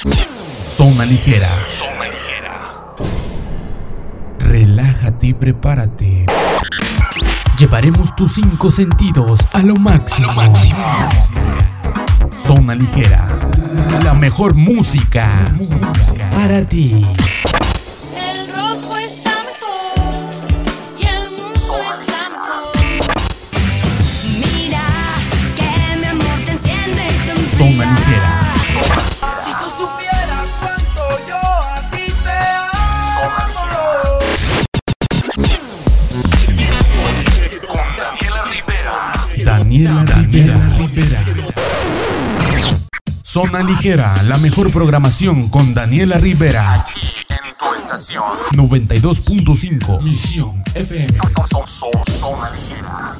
Zona ligera. Zona ligera. Relájate y prepárate. Llevaremos tus cinco sentidos a lo máximo. Zona ligera. La mejor música para ti. El rojo es blanco y el mundo es blanco. Mira que mi amor te enciende y te Zona ligera. Daniela Rivera. Rivera. Zona ligera, la mejor programación con Daniela Rivera. en tu estación. 92.5. Misión FM. Zona ligera.